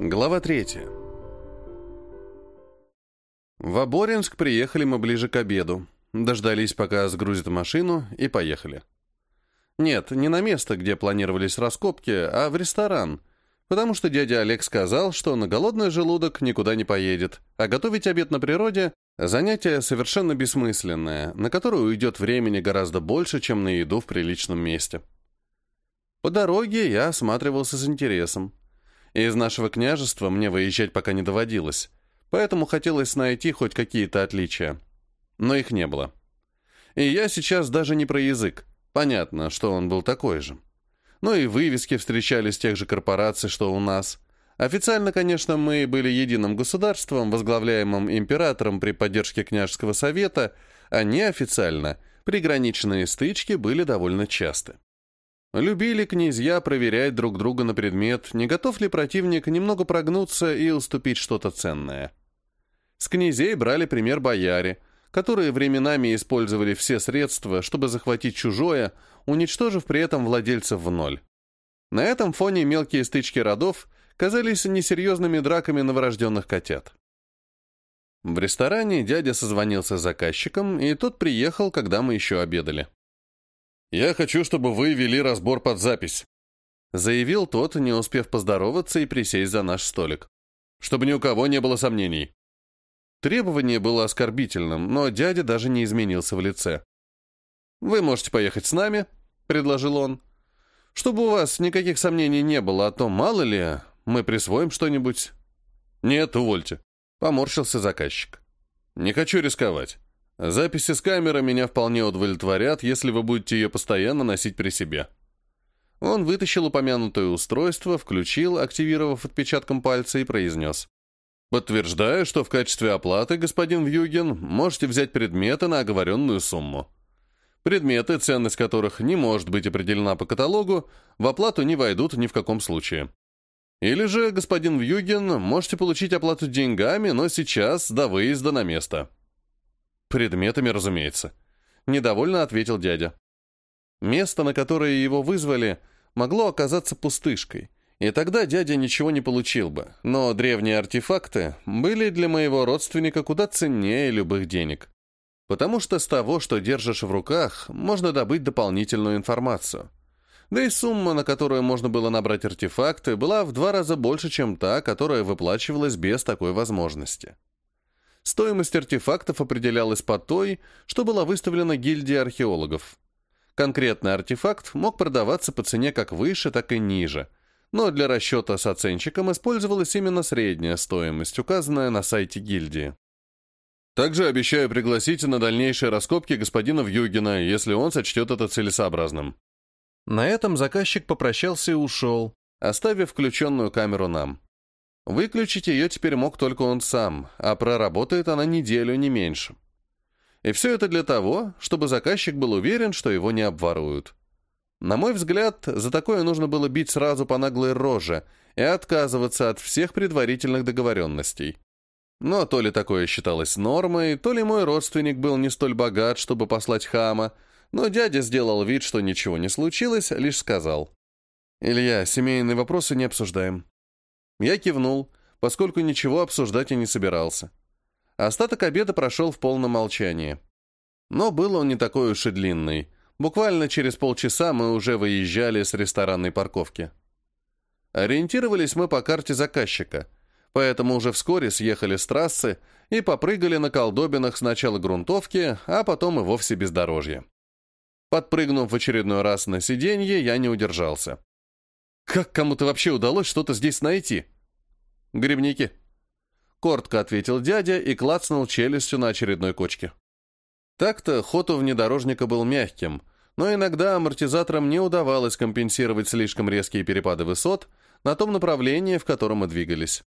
Глава 3. В Оборинск приехали мы ближе к обеду. Дождались, пока сгрузят машину, и поехали. Нет, не на место, где планировались раскопки, а в ресторан, потому что дядя Олег сказал, что на голодный желудок никуда не поедет, а готовить обед на природе – занятие совершенно бессмысленное, на которое уйдет времени гораздо больше, чем на еду в приличном месте. По дороге я осматривался с интересом. Из нашего княжества мне выезжать пока не доводилось, поэтому хотелось найти хоть какие-то отличия. Но их не было. И я сейчас даже не про язык. Понятно, что он был такой же. Ну и вывески встречались тех же корпораций, что у нас. Официально, конечно, мы были единым государством, возглавляемым императором при поддержке княжеского совета, а неофициально приграничные стычки были довольно часты. Любили князья проверять друг друга на предмет, не готов ли противник немного прогнуться и уступить что-то ценное. С князей брали пример бояре, которые временами использовали все средства, чтобы захватить чужое, уничтожив при этом владельцев в ноль. На этом фоне мелкие стычки родов казались несерьезными драками новорожденных котят. В ресторане дядя созвонился с заказчиком, и тот приехал, когда мы еще обедали. «Я хочу, чтобы вы вели разбор под запись», — заявил тот, не успев поздороваться и присесть за наш столик. «Чтобы ни у кого не было сомнений». Требование было оскорбительным, но дядя даже не изменился в лице. «Вы можете поехать с нами», — предложил он. «Чтобы у вас никаких сомнений не было, а то, мало ли, мы присвоим что-нибудь». «Нет, увольте», — поморщился заказчик. «Не хочу рисковать. Записи с камеры меня вполне удовлетворят, если вы будете ее постоянно носить при себе». Он вытащил упомянутое устройство, включил, активировав отпечатком пальца и произнес. «Подтверждаю, что в качестве оплаты, господин Вьюген, можете взять предметы на оговоренную сумму. Предметы, ценность которых не может быть определена по каталогу, в оплату не войдут ни в каком случае. Или же, господин Вьюген, можете получить оплату деньгами, но сейчас до выезда на место». Предметами, разумеется. Недовольно ответил дядя. Место, на которое его вызвали, могло оказаться пустышкой, и тогда дядя ничего не получил бы, но древние артефакты были для моего родственника куда ценнее любых денег. Потому что с того, что держишь в руках, можно добыть дополнительную информацию. Да и сумма, на которую можно было набрать артефакты, была в два раза больше, чем та, которая выплачивалась без такой возможности. Стоимость артефактов определялась по той, что была выставлена гильдией археологов. Конкретный артефакт мог продаваться по цене как выше, так и ниже, но для расчета с оценщиком использовалась именно средняя стоимость, указанная на сайте гильдии. Также обещаю пригласить на дальнейшие раскопки господина Вьюгина, если он сочтет это целесообразным. На этом заказчик попрощался и ушел, оставив включенную камеру нам. Выключить ее теперь мог только он сам, а проработает она неделю, не меньше. И все это для того, чтобы заказчик был уверен, что его не обворуют. На мой взгляд, за такое нужно было бить сразу по наглой роже и отказываться от всех предварительных договоренностей. Но то ли такое считалось нормой, то ли мой родственник был не столь богат, чтобы послать хама, но дядя сделал вид, что ничего не случилось, лишь сказал. «Илья, семейные вопросы не обсуждаем. Я кивнул, поскольку ничего обсуждать и не собирался. Остаток обеда прошел в полном молчании. Но был он не такой уж и длинный. Буквально через полчаса мы уже выезжали с ресторанной парковки. Ориентировались мы по карте заказчика, поэтому уже вскоре съехали с трассы и попрыгали на колдобинах сначала грунтовки, а потом и вовсе бездорожье. Подпрыгнув в очередной раз на сиденье, я не удержался. Как кому-то вообще удалось что-то здесь найти? Грибники. Коротко ответил дядя и клацнул челюстью на очередной кочке. Так-то ход у внедорожника был мягким, но иногда амортизаторам не удавалось компенсировать слишком резкие перепады высот на том направлении, в котором мы двигались.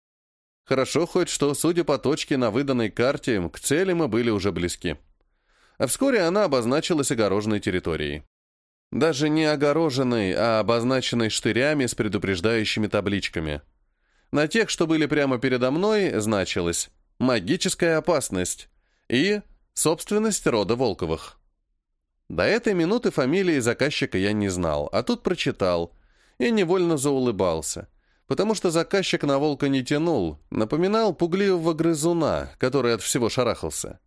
Хорошо хоть что, судя по точке на выданной карте, к цели мы были уже близки. А вскоре она обозначилась огороженной территорией. Даже не огороженной, а обозначенной штырями с предупреждающими табличками. На тех, что были прямо передо мной, значилось «Магическая опасность» и «Собственность рода Волковых». До этой минуты фамилии заказчика я не знал, а тут прочитал и невольно заулыбался, потому что заказчик на волка не тянул, напоминал пугливого грызуна, который от всего шарахался.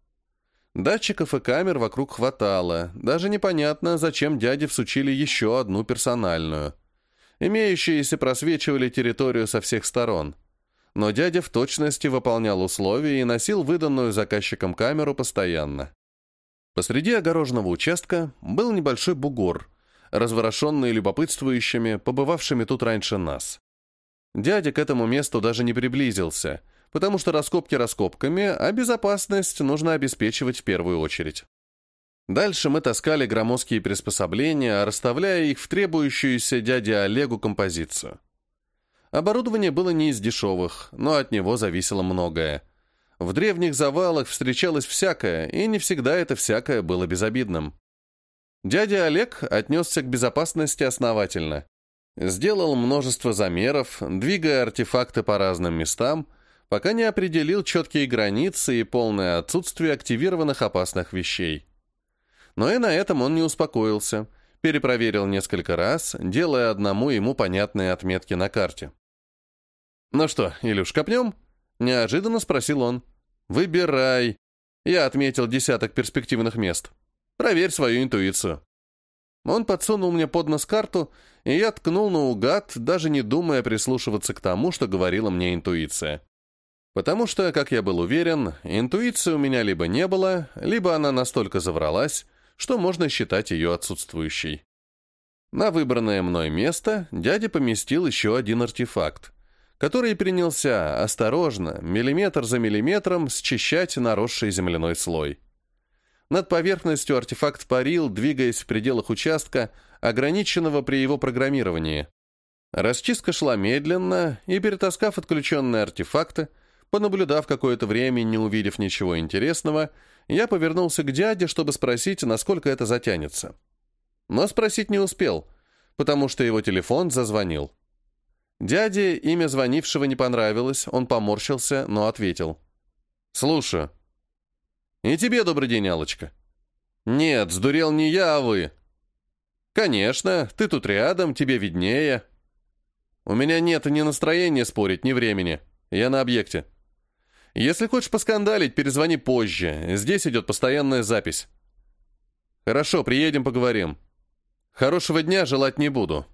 Датчиков и камер вокруг хватало, даже непонятно, зачем дяде всучили еще одну персональную. Имеющиеся просвечивали территорию со всех сторон. Но дядя в точности выполнял условия и носил выданную заказчиком камеру постоянно. Посреди огороженного участка был небольшой бугор, разворошенный любопытствующими, побывавшими тут раньше нас. Дядя к этому месту даже не приблизился, потому что раскопки раскопками, а безопасность нужно обеспечивать в первую очередь. Дальше мы таскали громоздкие приспособления, расставляя их в требующуюся дяде Олегу композицию. Оборудование было не из дешевых, но от него зависело многое. В древних завалах встречалось всякое, и не всегда это всякое было безобидным. Дядя Олег отнесся к безопасности основательно. Сделал множество замеров, двигая артефакты по разным местам, пока не определил четкие границы и полное отсутствие активированных опасных вещей. Но и на этом он не успокоился, перепроверил несколько раз, делая одному ему понятные отметки на карте. «Ну что, Илюш, копнем?» — неожиданно спросил он. «Выбирай». Я отметил десяток перспективных мест. Проверь свою интуицию. Он подсунул мне под нос карту, и я ткнул наугад, даже не думая прислушиваться к тому, что говорила мне интуиция. Потому что, как я был уверен, интуиции у меня либо не было, либо она настолько завралась, что можно считать ее отсутствующей. На выбранное мной место дядя поместил еще один артефакт, который принялся осторожно, миллиметр за миллиметром, счищать наросший земляной слой. Над поверхностью артефакт парил, двигаясь в пределах участка, ограниченного при его программировании. Расчистка шла медленно, и, перетаскав отключенные артефакты, понаблюдав какое-то время, не увидев ничего интересного, я повернулся к дяде, чтобы спросить, насколько это затянется. Но спросить не успел, потому что его телефон зазвонил. Дяде имя звонившего не понравилось, он поморщился, но ответил. «Слушаю». «И тебе добрый день, Алочка». «Нет, сдурел не я, а вы». «Конечно, ты тут рядом, тебе виднее». «У меня нет ни настроения спорить, ни времени. Я на объекте». «Если хочешь поскандалить, перезвони позже. Здесь идет постоянная запись». «Хорошо, приедем, поговорим. Хорошего дня желать не буду».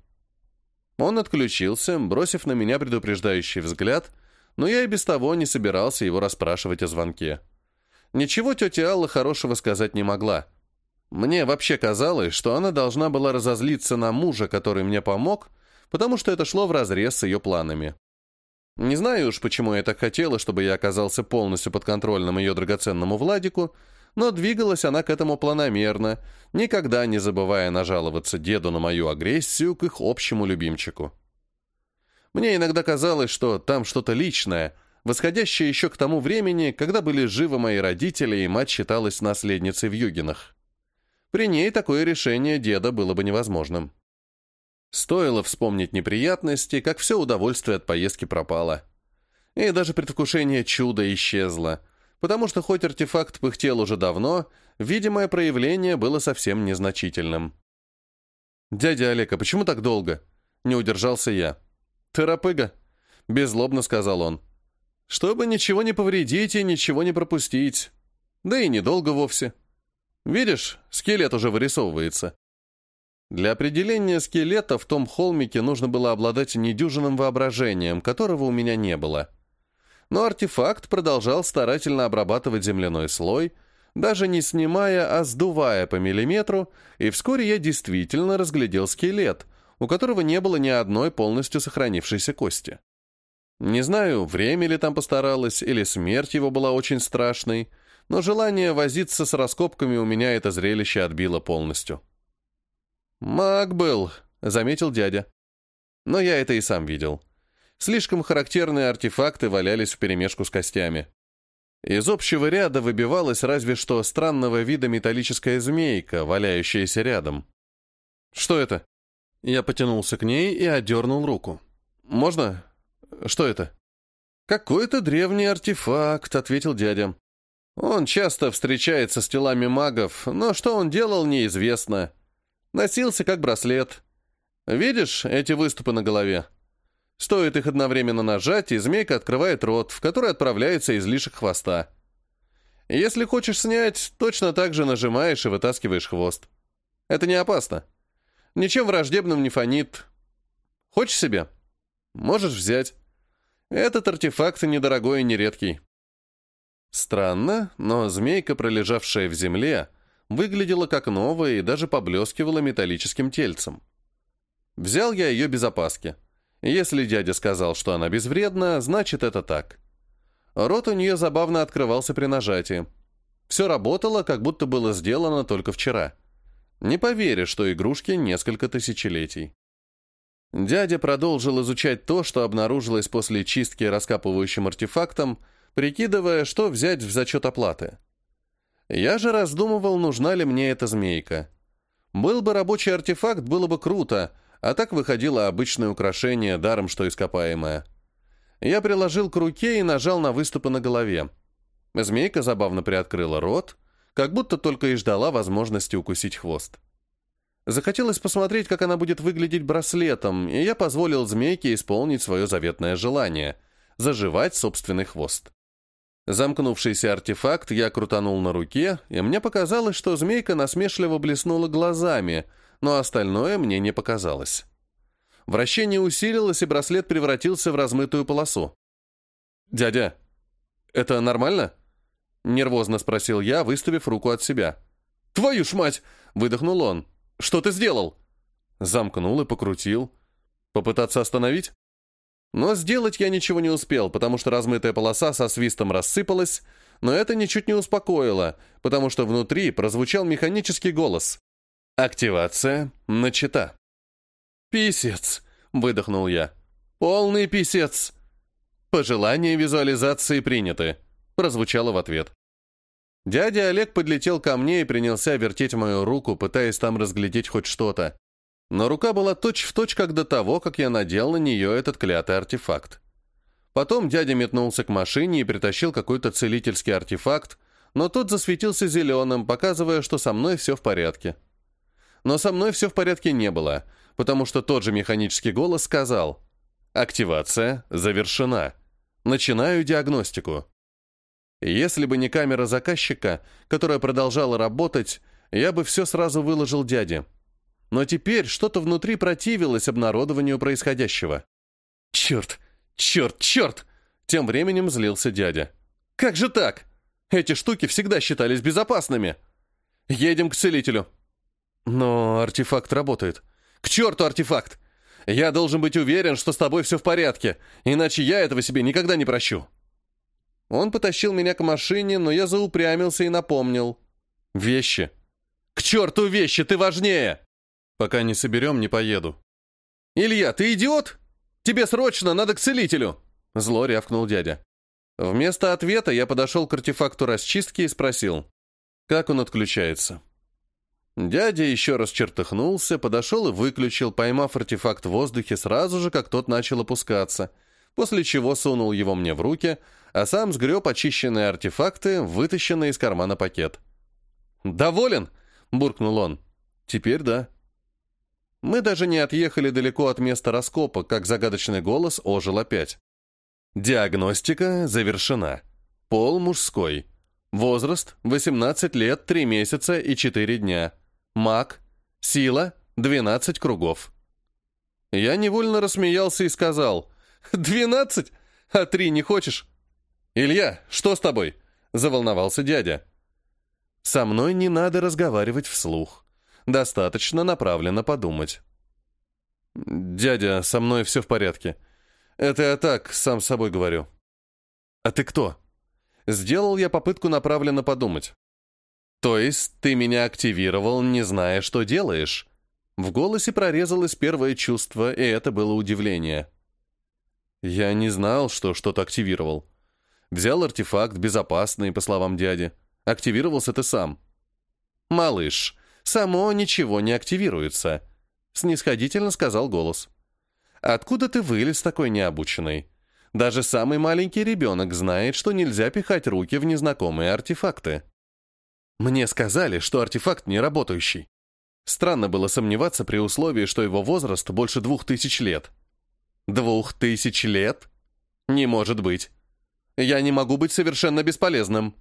Он отключился, бросив на меня предупреждающий взгляд, но я и без того не собирался его расспрашивать о звонке. Ничего тетя Алла хорошего сказать не могла. Мне вообще казалось, что она должна была разозлиться на мужа, который мне помог, потому что это шло вразрез с ее планами. Не знаю уж, почему я так хотела, чтобы я оказался полностью подконтрольным ее драгоценному Владику, но двигалась она к этому планомерно, никогда не забывая нажаловаться деду на мою агрессию к их общему любимчику. Мне иногда казалось, что там что-то личное — восходящее еще к тому времени, когда были живы мои родители и мать считалась наследницей в Югинах. При ней такое решение деда было бы невозможным. Стоило вспомнить неприятности, как все удовольствие от поездки пропало. И даже предвкушение чуда исчезло, потому что хоть артефакт пыхтел уже давно, видимое проявление было совсем незначительным. «Дядя Олег, а почему так долго?» — не удержался я. «Терапыга», — беззлобно сказал он чтобы ничего не повредить и ничего не пропустить. Да и недолго вовсе. Видишь, скелет уже вырисовывается. Для определения скелета в том холмике нужно было обладать недюжинным воображением, которого у меня не было. Но артефакт продолжал старательно обрабатывать земляной слой, даже не снимая, а сдувая по миллиметру, и вскоре я действительно разглядел скелет, у которого не было ни одной полностью сохранившейся кости. Не знаю, время ли там постаралось, или смерть его была очень страшной, но желание возиться с раскопками у меня это зрелище отбило полностью. «Маг был», — заметил дядя. Но я это и сам видел. Слишком характерные артефакты валялись вперемешку с костями. Из общего ряда выбивалась разве что странного вида металлическая змейка, валяющаяся рядом. «Что это?» Я потянулся к ней и отдернул руку. «Можно? Что это?» «Какой-то древний артефакт», — ответил дядя. «Он часто встречается с телами магов, но что он делал, неизвестно. Носился как браслет. Видишь эти выступы на голове? Стоит их одновременно нажать, и змейка открывает рот, в который отправляется излишек хвоста. Если хочешь снять, точно так же нажимаешь и вытаскиваешь хвост. Это не опасно. Ничем враждебным не фонит. Хочешь себе? Можешь взять. Этот артефакт недорогой и нередкий. Странно, но змейка, пролежавшая в земле, выглядела как новая и даже поблескивала металлическим тельцем. Взял я ее без опаски. Если дядя сказал, что она безвредна, значит это так. Рот у нее забавно открывался при нажатии. Все работало, как будто было сделано только вчера. Не поверишь, что игрушке несколько тысячелетий. Дядя продолжил изучать то, что обнаружилось после чистки раскапывающим артефактом, прикидывая, что взять в зачет оплаты. Я же раздумывал, нужна ли мне эта змейка. Был бы рабочий артефакт, было бы круто, а так выходило обычное украшение, даром что ископаемое. Я приложил к руке и нажал на выступы на голове. Змейка забавно приоткрыла рот, как будто только и ждала возможности укусить хвост. Захотелось посмотреть, как она будет выглядеть браслетом, и я позволил змейке исполнить свое заветное желание – заживать собственный хвост. Замкнувшийся артефакт я крутанул на руке, и мне показалось, что змейка насмешливо блеснула глазами, но остальное мне не показалось. Вращение усилилось, и браслет превратился в размытую полосу. «Дядя, это нормально?» — нервозно спросил я, выставив руку от себя. «Твою ж мать!» — выдохнул он. Что ты сделал?» Замкнул и покрутил. Попытаться остановить? Но сделать я ничего не успел, потому что размытая полоса со свистом рассыпалась, но это ничуть не успокоило, потому что внутри прозвучал механический голос. «Активация начата». «Писец», — выдохнул я. «Полный писец». «Пожелания визуализации приняты», — прозвучало в ответ. Дядя Олег подлетел ко мне и принялся вертеть мою руку, пытаясь там разглядеть хоть что-то. Но рука была точь-в-точь, точь, как до того, как я надел на нее этот клятый артефакт. Потом дядя метнулся к машине и притащил какой-то целительский артефакт, но тот засветился зеленым, показывая, что со мной все в порядке. Но со мной все в порядке не было, потому что тот же механический голос сказал «Активация завершена. Начинаю диагностику». Если бы не камера заказчика, которая продолжала работать, я бы все сразу выложил дяде. Но теперь что-то внутри противилось обнародованию происходящего. «Черт! Черт! Черт!» Тем временем злился дядя. «Как же так? Эти штуки всегда считались безопасными. Едем к целителю». «Но артефакт работает». «К черту артефакт! Я должен быть уверен, что с тобой все в порядке, иначе я этого себе никогда не прощу». Он потащил меня к машине, но я заупрямился и напомнил. «Вещи». «К черту вещи, ты важнее!» «Пока не соберем, не поеду». «Илья, ты идиот? Тебе срочно надо к целителю!» Зло рявкнул дядя. Вместо ответа я подошел к артефакту расчистки и спросил, как он отключается. Дядя еще раз чертыхнулся, подошел и выключил, поймав артефакт в воздухе сразу же, как тот начал опускаться, после чего сунул его мне в руки, а сам сгреб очищенные артефакты, вытащенный из кармана пакет. «Доволен?» — буркнул он. «Теперь да». Мы даже не отъехали далеко от места раскопа, как загадочный голос ожил опять. Диагностика завершена. Пол мужской. Возраст 18 лет, 3 месяца и 4 дня. Маг. Сила 12 кругов. Я невольно рассмеялся и сказал, «Двенадцать? А три не хочешь?» «Илья, что с тобой?» — заволновался дядя. «Со мной не надо разговаривать вслух. Достаточно направленно подумать». «Дядя, со мной все в порядке. Это я так, сам с собой говорю». «А ты кто?» Сделал я попытку направленно подумать. «То есть ты меня активировал, не зная, что делаешь?» В голосе прорезалось первое чувство, и это было удивление. «Я не знал, что что-то активировал. Взял артефакт, безопасный, по словам дяди. Активировался ты сам. «Малыш, само ничего не активируется», — снисходительно сказал голос. «Откуда ты вылез такой необученный? Даже самый маленький ребенок знает, что нельзя пихать руки в незнакомые артефакты». Мне сказали, что артефакт не работающий. Странно было сомневаться при условии, что его возраст больше двух тысяч лет. Двух тысяч лет? Не может быть. Я не могу быть совершенно бесполезным.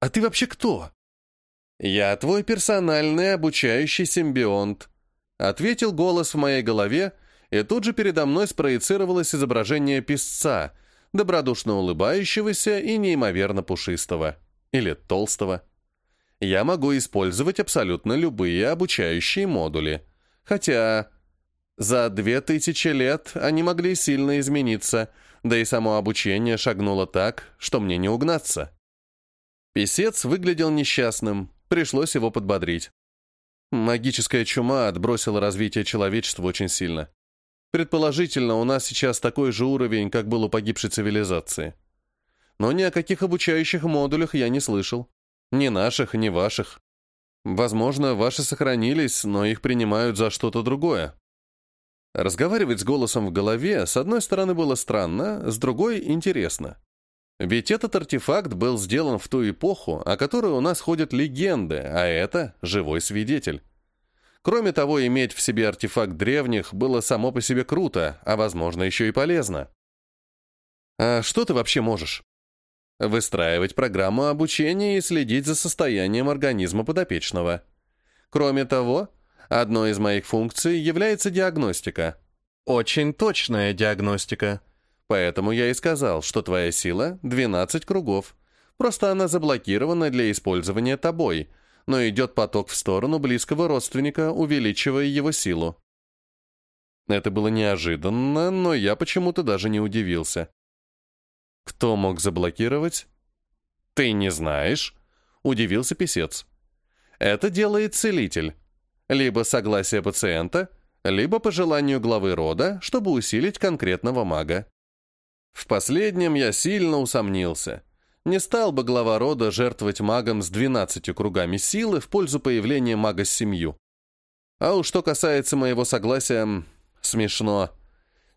А ты вообще кто? Я твой персональный обучающий симбионт, ответил голос в моей голове, и тут же передо мной спроецировалось изображение писца, добродушно улыбающегося и неимоверно пушистого. Или толстого. Я могу использовать абсолютно любые обучающие модули. Хотя за две тысячи лет они могли сильно измениться, да и само обучение шагнуло так, что мне не угнаться. Песец выглядел несчастным, пришлось его подбодрить. Магическая чума отбросила развитие человечества очень сильно. Предположительно, у нас сейчас такой же уровень, как был у погибшей цивилизации. Но ни о каких обучающих модулях я не слышал. Ни наших, ни ваших. Возможно, ваши сохранились, но их принимают за что-то другое. Разговаривать с голосом в голове, с одной стороны, было странно, с другой — интересно. Ведь этот артефакт был сделан в ту эпоху, о которой у нас ходят легенды, а это — живой свидетель. Кроме того, иметь в себе артефакт древних было само по себе круто, а, возможно, еще и полезно. А что ты вообще можешь? Выстраивать программу обучения и следить за состоянием организма подопечного. Кроме того, одной из моих функций является диагностика. Очень точная диагностика. Поэтому я и сказал, что твоя сила — 12 кругов. Просто она заблокирована для использования тобой, но идет поток в сторону близкого родственника, увеличивая его силу. Это было неожиданно, но я почему-то даже не удивился. Кто мог заблокировать? Ты не знаешь? Удивился писец. Это делает целитель. Либо согласие пациента, либо по желанию главы рода, чтобы усилить конкретного мага. В последнем я сильно усомнился. Не стал бы глава рода жертвовать магом с двенадцатью кругами силы в пользу появления мага с семью. А уж что касается моего согласия, смешно.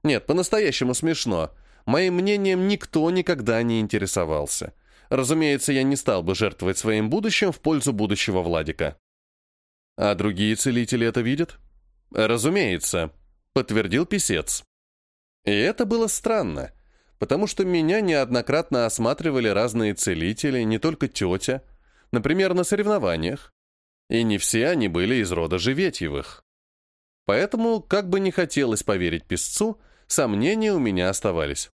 Нет, по-настоящему смешно. Моим мнением никто никогда не интересовался. Разумеется, я не стал бы жертвовать своим будущим в пользу будущего Владика. А другие целители это видят? Разумеется, подтвердил писец. И это было странно потому что меня неоднократно осматривали разные целители, не только тетя, например, на соревнованиях, и не все они были из рода Живетьевых. Поэтому, как бы не хотелось поверить писцу, сомнения у меня оставались.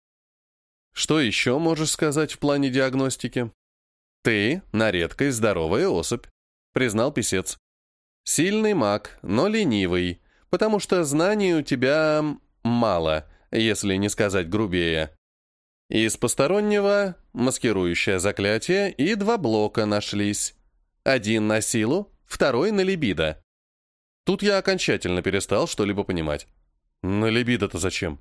Что еще можешь сказать в плане диагностики? Ты на редкость здоровая особь, признал писец. Сильный маг, но ленивый, потому что знаний у тебя мало, если не сказать грубее. Из постороннего — маскирующее заклятие, и два блока нашлись. Один на силу, второй на либидо. Тут я окончательно перестал что-либо понимать. На либидо-то зачем?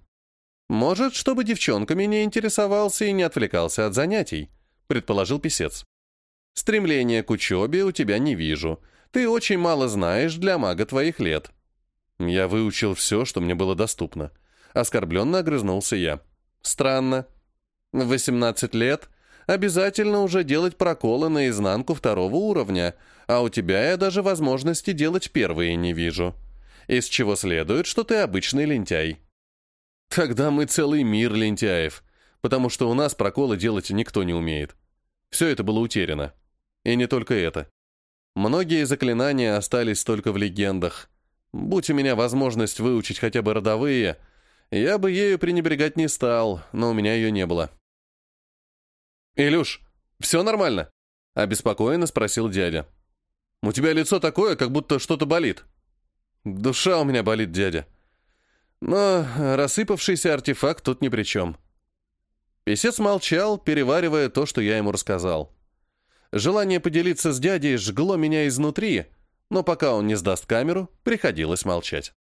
Может, чтобы девчонками не интересовался и не отвлекался от занятий, предположил писец. Стремления к учебе у тебя не вижу. Ты очень мало знаешь для мага твоих лет. Я выучил все, что мне было доступно. Оскорбленно огрызнулся я. Странно. В 18 лет обязательно уже делать проколы на изнанку второго уровня, а у тебя я даже возможности делать первые не вижу. Из чего следует, что ты обычный лентяй. Тогда мы целый мир лентяев, потому что у нас проколы делать никто не умеет. Все это было утеряно. И не только это. Многие заклинания остались только в легендах. Будь у меня возможность выучить хотя бы родовые, я бы ею пренебрегать не стал, но у меня ее не было. «Илюш, все нормально?» — обеспокоенно спросил дядя. «У тебя лицо такое, как будто что-то болит». «Душа у меня болит, дядя. Но рассыпавшийся артефакт тут ни при чем». Песец молчал, переваривая то, что я ему рассказал. Желание поделиться с дядей жгло меня изнутри, но пока он не сдаст камеру, приходилось молчать.